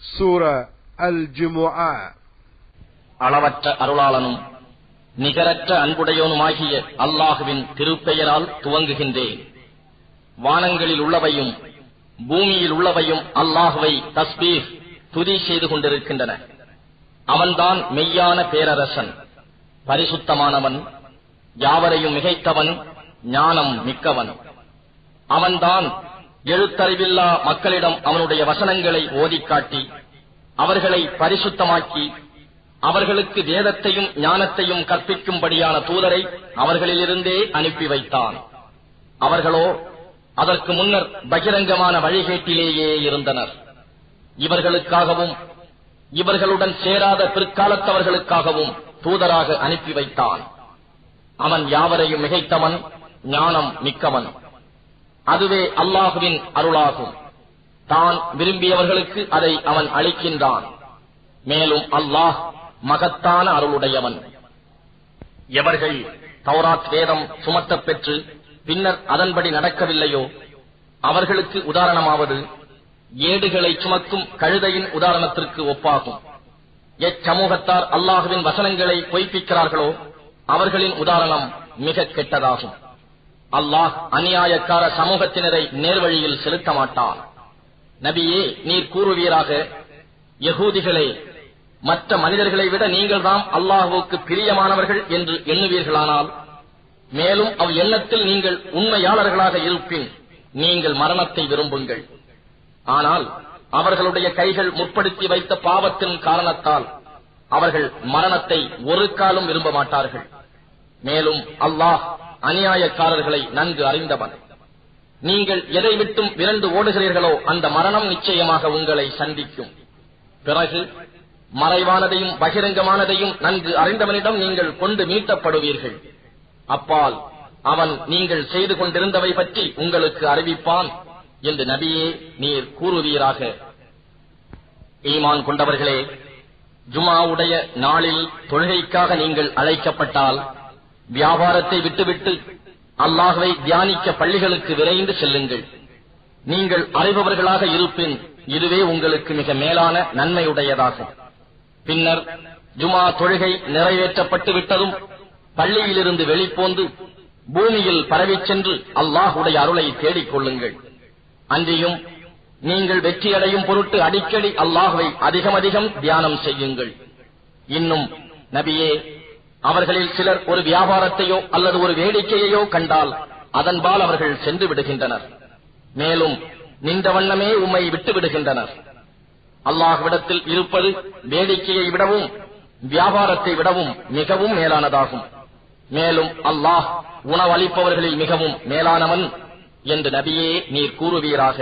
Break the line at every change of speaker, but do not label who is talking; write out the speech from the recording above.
சூர அல் ஜுமுஆ
அளவற்ற அருளாளனும் நிகரற்ற அன்புடையவனுமாகிய அல்லாஹுவின் திருப்பெயரால் துவங்குகின்றேன். வானங்களில் உள்ளவையும் பூமியில் உள்ளவையும் அல்லாஹுவை தஸ்பீஹ் துதி செய்து கொண்டிருக்கின்றன. அவன்தான் மெய்யான பேரரசன் பரிசுத்தமானவன் யாவரையும் மிகைத்தவன் ஞானம் மிக்கவன். அவன்தான் எழுத்தறிவில்லா மக்களிடம் அவனுடைய வசனங்களை ஓதிக் காட்டி அவர்களை பரிசுத்தமாக்கி அவர்களுக்கு வேதத்தையும் ஞானத்தையும் கற்பிக்கும்படியான தூதரை அவர்களிலிருந்தே அனுப்பி வைத்தான். அவர்களோ அதற்கு முன்னர் பகிரங்கமான வழிகேட்டிலேயே இருந்தனர். இவர்களுக்காகவும் இவர்களுடன் சேராத பிற்காலத்தவர்களுக்காகவும் தூதராக அனுப்பி வைத்தான். அவன் யாவரையும் மிகைத்தவன் ஞானம் மிக்கவன். அதுவே அல்லாஹுவின் அருளாகும். தான் விரும்பியவர்களுக்கு அதை அவன் அளிக்கின்றான். மேலும் அல்லாஹ் மகத்தான அருளுடையவன். எவர்கள் தௌராத் வேதம் சுமத்தப் பெற்று பின்னர் அதன்படி நடக்கவில்லையோ அவர்களுக்கு உதாரணமாவது ஏடுகளை சுமக்கும் கழுதையின் உதாரணத்திற்கு ஒப்பாகும். எச்சமூகத்தார் அல்லாஹுவின் வசனங்களை பொய்ப்பிக்கிறார்களோ அவர்களின் உதாரணம் மிக கெட்டதாகும். அல்லாஹ் அநியாயக்கார சமூகத்தினரை நேர்வழியில் செலுத்த மாட்டான். நபியே நீர் கூறுவீராக. யகூதிகளே மற்ற மனிதர்களை விட நீங்கள்தான் அல்லாஹுவுக்கு பிரியமானவர்கள் என்று எண்ணுவீர்களானால் மேலும் அவ் எண்ணத்தில் நீங்கள் உண்மையாளர்களாக இருப்பின் நீங்கள் மரணத்தை விரும்புங்கள். ஆனால் அவர்களுடைய கைகள் முற்படுத்தி வைத்த பாவத்தின் காரணத்தால் அவர்கள் மரணத்தை ஒரு காலம் விரும்ப மாட்டார்கள். மேலும் அல்லாஹ் அநியாயக்காரர்களை நன்கு அறிந்தவன். நீங்கள் எதை விட்டும் விரண்டு ஓடுகிறீர்களோ அந்த மரணம் நிச்சயமாக உங்களை சந்திக்கும். பிறகு மறைவானதையும் பகிரங்கமானதையும் நன்கு அறிந்தவனிடம் நீங்கள் கொண்டு மீட்டப்படுவீர்கள். அப்பால் அவன் நீங்கள் செய்து கொண்டிருந்தவை பற்றி உங்களுக்கு அறிவிப்பான் என்று நபியே நீர் கூறுவீராக. ஈமான் கொண்டவர்களே ஜுமாவுடைய நாளில் தொழுகைக்காக நீங்கள் அழைக்கப்பட்டால் வியாபாரத்தை விட்டுவிட்டு அல்லாஹுவை தியானிக்க பள்ளிகளுக்கு விரைந்து செல்லுங்கள். நீங்கள் அறிபவர்களாக இருப்பின் இதுவே உங்களுக்கு மிக மேலான நன்மையுடையதாகும் பின்னர் ஜுமா தொழுகை நிறைவேற்றப்பட்டு விட்டதும் பள்ளியிலிருந்து வெளிப்போந்து பூமியில் பரவிச் சென்று அல்லாஹுடைய அருளை தேடிக் கொள்ளுங்கள். அன்றியும் நீங்கள் வெற்றியடையும் பொருட்டு அடிக்கடி அல்லாஹுவை அதிகம் அதிகம் தியானம் செய்யுங்கள். இன்னும் நபியே அவர்களில் சிலர் ஒரு வியாபாரத்தையோ அல்லது ஒரு வேடிக்கையையோ கண்டால் அதன்பால் அவர்கள் சென்று விடுகின்றனர். மேலும் நின்ற வண்ணமே உம்மை விட்டு விடுகின்றனர். அல்லாஹ்விடத்தில் இருப்பது வேடிக்கையை விடவும் வியாபாரத்தை விடவும் மிகவும் மேலானதாகும். மேலும் அல்லாஹ் உணவளிப்பவர்களில் மிகவும் மேலானவன் என்று நபியே நீர் கூறுவீராக.